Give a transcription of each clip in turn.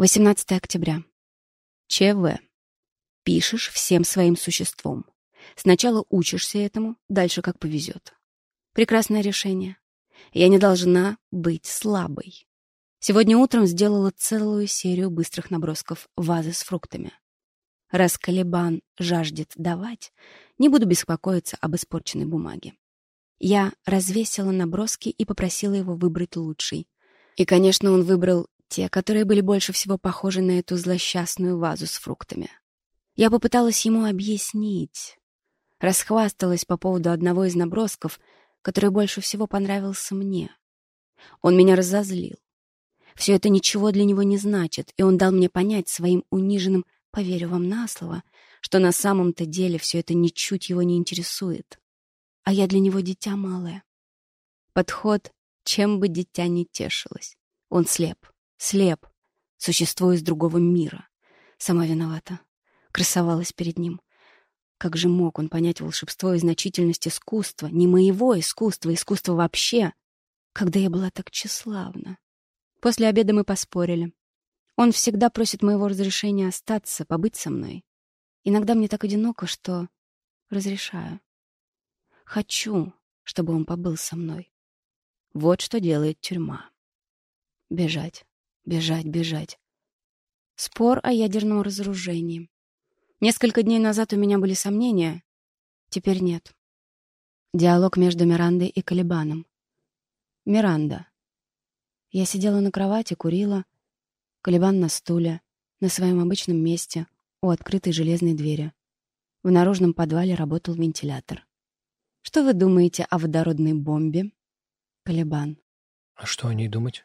18 октября. ЧВ. Пишешь всем своим существом. Сначала учишься этому, дальше как повезет. Прекрасное решение. Я не должна быть слабой. Сегодня утром сделала целую серию быстрых набросков вазы с фруктами. Раз Калибан жаждет давать, не буду беспокоиться об испорченной бумаге. Я развесила наброски и попросила его выбрать лучший. И, конечно, он выбрал те, которые были больше всего похожи на эту злосчастную вазу с фруктами. Я попыталась ему объяснить, расхвасталась по поводу одного из набросков, который больше всего понравился мне. Он меня разозлил. Все это ничего для него не значит, и он дал мне понять своим униженным «поверю вам на слово», что на самом-то деле все это ничуть его не интересует. А я для него дитя малое. Подход, чем бы дитя не тешилось. Он слеп. Слеп. Существо из другого мира. Сама виновата. Красовалась перед ним. Как же мог он понять волшебство и значительность искусства? Не моего искусства, искусства вообще. Когда я была так тщеславна. После обеда мы поспорили. Он всегда просит моего разрешения остаться, побыть со мной. Иногда мне так одиноко, что разрешаю. Хочу, чтобы он побыл со мной. Вот что делает тюрьма. Бежать. Бежать, бежать. Спор о ядерном разоружении. Несколько дней назад у меня были сомнения. Теперь нет. Диалог между Мирандой и Калибаном. Миранда. Я сидела на кровати, курила. Калибан на стуле, на своем обычном месте, у открытой железной двери. В наружном подвале работал вентилятор. Что вы думаете о водородной бомбе? Калибан. А что о ней думать?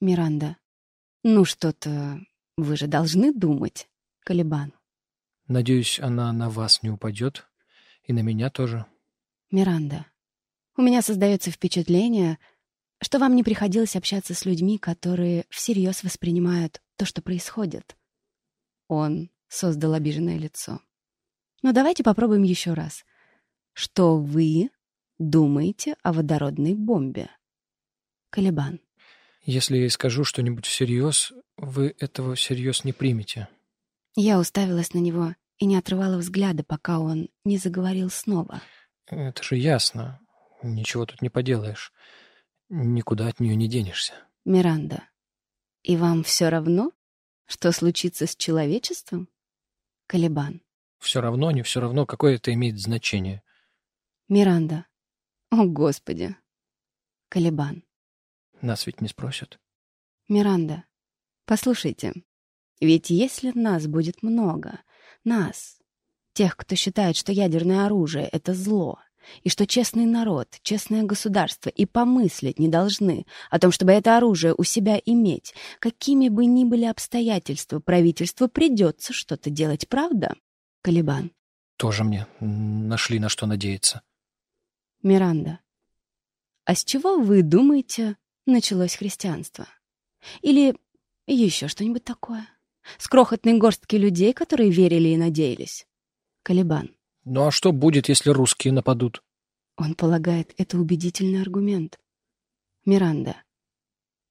Миранда. «Ну что-то вы же должны думать, Калибан». «Надеюсь, она на вас не упадет, и на меня тоже». «Миранда, у меня создается впечатление, что вам не приходилось общаться с людьми, которые всерьез воспринимают то, что происходит». Он создал обиженное лицо. «Но «Ну, давайте попробуем еще раз. Что вы думаете о водородной бомбе?» Калибан. Если я скажу что-нибудь всерьез, вы этого всерьез не примете. Я уставилась на него и не отрывала взгляда, пока он не заговорил снова. Это же ясно. Ничего тут не поделаешь. Никуда от нее не денешься. Миранда, и вам все равно, что случится с человечеством? Калибан. Все равно, не все равно, какое это имеет значение. Миранда. О, Господи. Калибан. Нас ведь не спросят. Миранда, послушайте, ведь если нас будет много, нас, тех, кто считает, что ядерное оружие — это зло, и что честный народ, честное государство и помыслить не должны о том, чтобы это оружие у себя иметь, какими бы ни были обстоятельства, правительству придется что-то делать, правда? Калибан. Тоже мне нашли на что надеяться. Миранда. А с чего вы думаете, началось христианство. Или еще что-нибудь такое. С крохотной горстки людей, которые верили и надеялись. Калибан. Ну а что будет, если русские нападут? Он полагает, это убедительный аргумент. Миранда.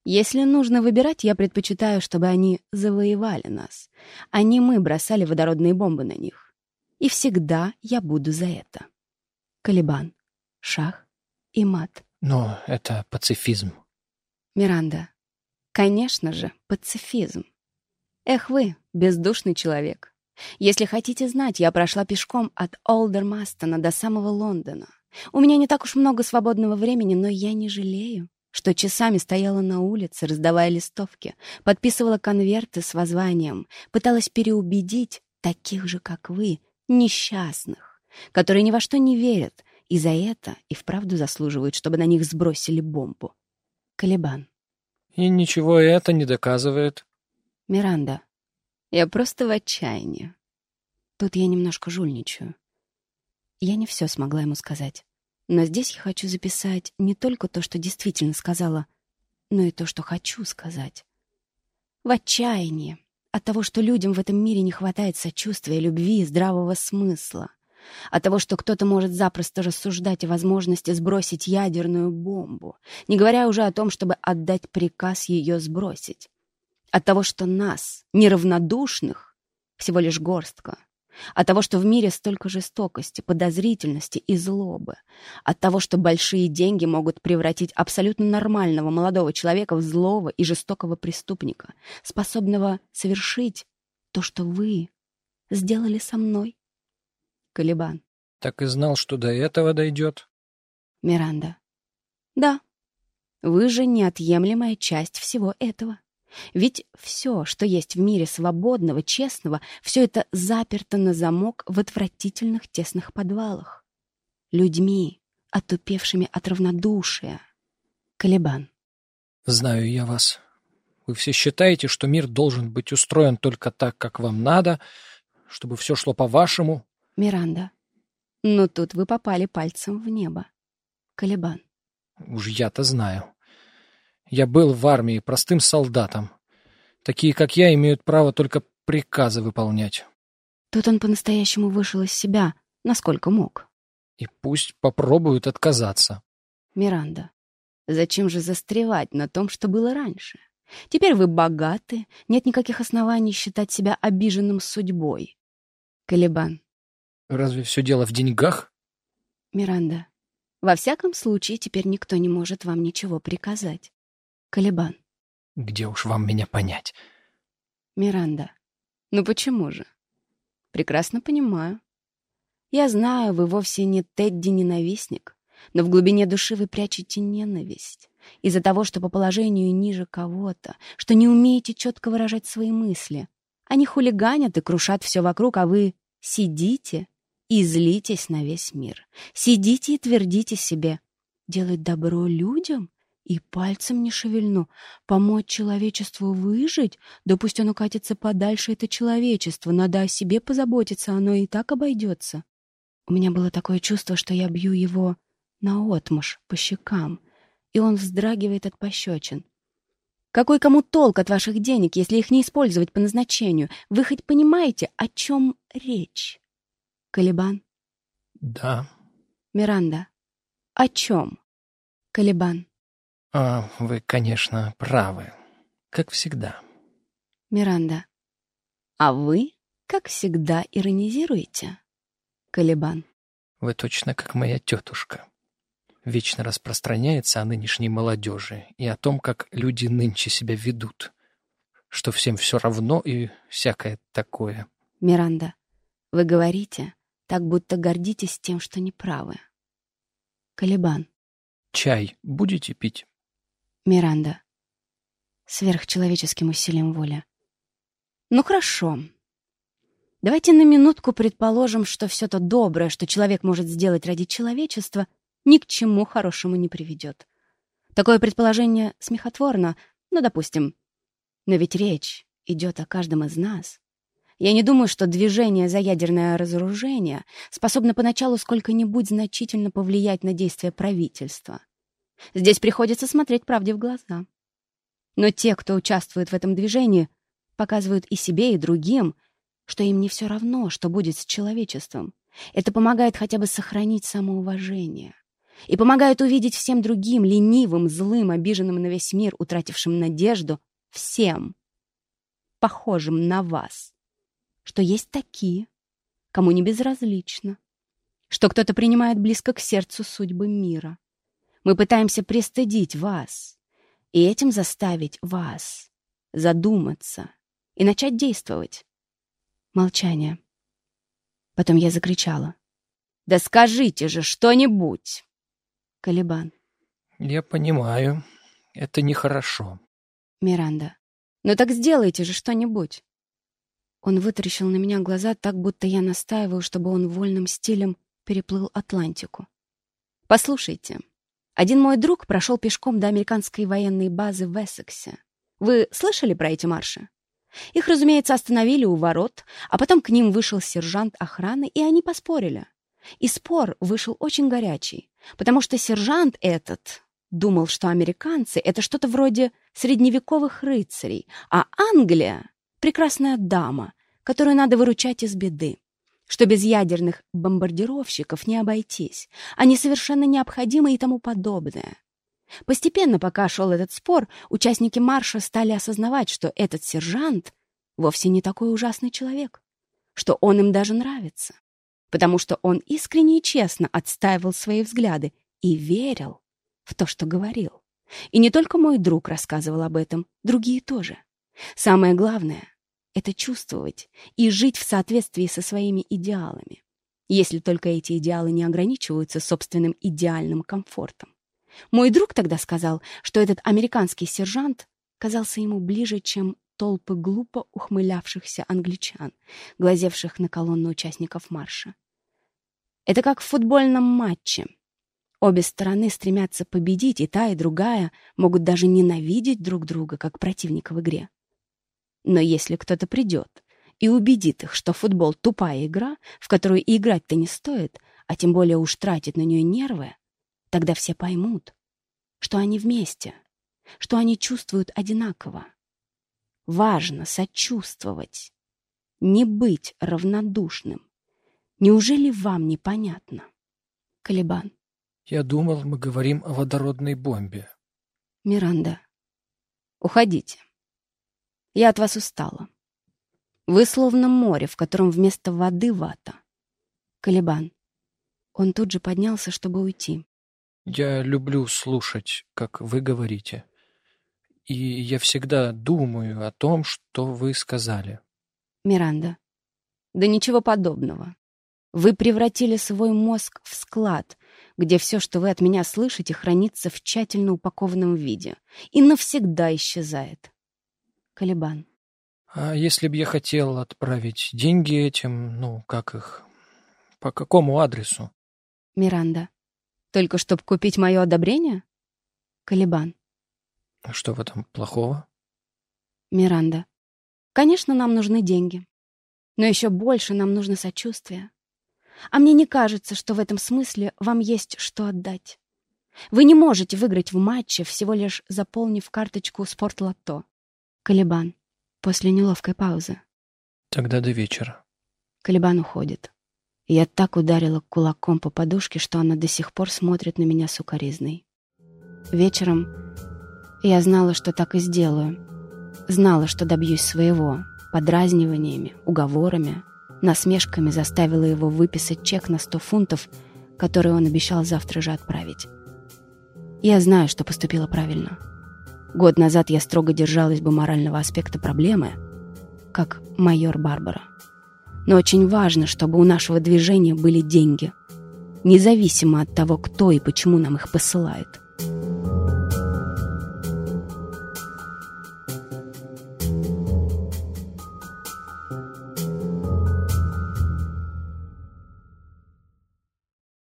Если нужно выбирать, я предпочитаю, чтобы они завоевали нас, а не мы бросали водородные бомбы на них. И всегда я буду за это. Калибан. Шах и мат. Но это пацифизм. Миранда. Конечно же, пацифизм. Эх вы, бездушный человек. Если хотите знать, я прошла пешком от Олдермастона до самого Лондона. У меня не так уж много свободного времени, но я не жалею, что часами стояла на улице, раздавая листовки, подписывала конверты с воззванием, пыталась переубедить таких же, как вы, несчастных, которые ни во что не верят, и за это и вправду заслуживают, чтобы на них сбросили бомбу. Калибан. И ничего это не доказывает. Миранда. Я просто в отчаянии. Тут я немножко жульничаю. Я не все смогла ему сказать. Но здесь я хочу записать не только то, что действительно сказала, но и то, что хочу сказать. В отчаянии от того, что людям в этом мире не хватает сочувствия, любви и здравого смысла — от того, что кто-то может запросто рассуждать о возможности сбросить ядерную бомбу, не говоря уже о том, чтобы отдать приказ ее сбросить. От того, что нас, неравнодушных, всего лишь горстка. От того, что в мире столько жестокости, подозрительности и злобы. От того, что большие деньги могут превратить абсолютно нормального молодого человека в злого и жестокого преступника, способного совершить то, что вы сделали со мной. Калибан. Так и знал, что до этого дойдет. Миранда. Да, вы же неотъемлемая часть всего этого. Ведь все, что есть в мире свободного, честного, все это заперто на замок в отвратительных тесных подвалах. Людьми, отупевшими от равнодушия. Калибан. Знаю я вас. Вы все считаете, что мир должен быть устроен только так, как вам надо, чтобы все шло по-вашему? Миранда. Но тут вы попали пальцем в небо. Калибан. Уж я-то знаю. Я был в армии простым солдатом. Такие, как я, имеют право только приказы выполнять. Тут он по-настоящему вышел из себя, насколько мог. И пусть попробуют отказаться. Миранда. Зачем же застревать на том, что было раньше? Теперь вы богаты, нет никаких оснований считать себя обиженным судьбой. Калибан. Разве все дело в деньгах? Миранда. Во всяком случае, теперь никто не может вам ничего приказать. Калибан. Где уж вам меня понять? Миранда. Ну почему же? Прекрасно понимаю. Я знаю, вы вовсе не Тедди-ненавистник, но в глубине души вы прячете ненависть из-за того, что по положению ниже кого-то, что не умеете четко выражать свои мысли. Они хулиганят и крушат все вокруг, а вы сидите и злитесь на весь мир. Сидите и твердите себе «делать добро людям?» И пальцем не шевельну. Помочь человечеству выжить? Да пусть оно катится подальше, это человечество. Надо о себе позаботиться, оно и так обойдется. У меня было такое чувство, что я бью его наотмашь, по щекам, и он вздрагивает от пощечин. Какой кому толк от ваших денег, если их не использовать по назначению? Вы хоть понимаете, о чем речь? Калибан? Да. Миранда? О чем? Калибан? А, вы, конечно, правы. Как всегда. Миранда? А вы, как всегда, иронизируете? Калибан? Вы точно как моя тетушка. Вечно распространяется о нынешней молодежи и о том, как люди нынче себя ведут. Что всем все равно и всякое такое. Миранда, вы говорите, так будто гордитесь тем, что неправы. Калибан. Чай будете пить? Миранда. Сверхчеловеческим усилием воли. Ну хорошо. Давайте на минутку предположим, что все то доброе, что человек может сделать ради человечества, ни к чему хорошему не приведет. Такое предположение смехотворно, но допустим. Но ведь речь идет о каждом из нас. Я не думаю, что движение за ядерное разоружение способно поначалу сколько-нибудь значительно повлиять на действия правительства. Здесь приходится смотреть правде в глаза. Но те, кто участвует в этом движении, показывают и себе, и другим, что им не все равно, что будет с человечеством. Это помогает хотя бы сохранить самоуважение. И помогает увидеть всем другим, ленивым, злым, обиженным на весь мир, утратившим надежду, всем, похожим на вас, что есть такие, кому не безразлично, что кто-то принимает близко к сердцу судьбы мира. Мы пытаемся пристыдить вас и этим заставить вас задуматься и начать действовать. Молчание. Потом я закричала. «Да скажите же что-нибудь!» Калибан. Я понимаю. Это нехорошо. Миранда. Ну так сделайте же что-нибудь. Он вытаращил на меня глаза так, будто я настаиваю, чтобы он вольным стилем переплыл Атлантику. Послушайте, один мой друг прошел пешком до американской военной базы в Эссексе. Вы слышали про эти марши? Их, разумеется, остановили у ворот, а потом к ним вышел сержант охраны, и они поспорили. И спор вышел очень горячий, потому что сержант этот думал, что американцы — это что-то вроде средневековых рыцарей, а Англия — прекрасная дама, которую надо выручать из беды что без ядерных бомбардировщиков не обойтись, они совершенно необходимы и тому подобное. Постепенно, пока шел этот спор, участники марша стали осознавать, что этот сержант вовсе не такой ужасный человек, что он им даже нравится, потому что он искренне и честно отстаивал свои взгляды и верил в то, что говорил. И не только мой друг рассказывал об этом, другие тоже. Самое главное — это чувствовать и жить в соответствии со своими идеалами, если только эти идеалы не ограничиваются собственным идеальным комфортом. Мой друг тогда сказал, что этот американский сержант казался ему ближе, чем толпы глупо ухмылявшихся англичан, глазевших на колонну участников марша. Это как в футбольном матче. Обе стороны стремятся победить, и та, и другая могут даже ненавидеть друг друга, как противника в игре. Но если кто-то придет и убедит их, что футбол — тупая игра, в которую и играть-то не стоит, а тем более уж тратит на нее нервы, Тогда все поймут, что они вместе, что они чувствуют одинаково. Важно сочувствовать, не быть равнодушным. Неужели вам непонятно? Калибан. Я думал, мы говорим о водородной бомбе. Миранда. Уходите. Я от вас устала. Вы словно море, в котором вместо воды вата. Калибан. Он тут же поднялся, чтобы уйти. Я люблю слушать, как вы говорите. И я всегда думаю о том, что вы сказали. Миранда. Да ничего подобного. Вы превратили свой мозг в склад, где все, что вы от меня слышите, хранится в тщательно упакованном виде и навсегда исчезает. Калибан. А если бы я хотел отправить деньги этим, ну, как их, по какому адресу? Миранда. Только чтобы купить мое одобрение? Калибан. А что в этом плохого? Миранда. Конечно, нам нужны деньги. Но еще больше нам нужно сочувствие. А мне не кажется, что в этом смысле вам есть что отдать. Вы не можете выиграть в матче, всего лишь заполнив карточку спортлото. Калибан. После неловкой паузы. Тогда до вечера. Калибан уходит. Я так ударила кулаком по подушке, что она до сих пор смотрит на меня сукоризной. Вечером я знала, что так и сделаю. Знала, что добьюсь своего. Подразниваниями, уговорами, насмешками заставила его выписать чек на сто фунтов, который он обещал завтра же отправить. Я знаю, что поступила правильно. Год назад я строго держалась бы морального аспекта проблемы, как майор Барбара. Но очень важно, чтобы у нашего движения были деньги, независимо от того, кто и почему нам их посылает.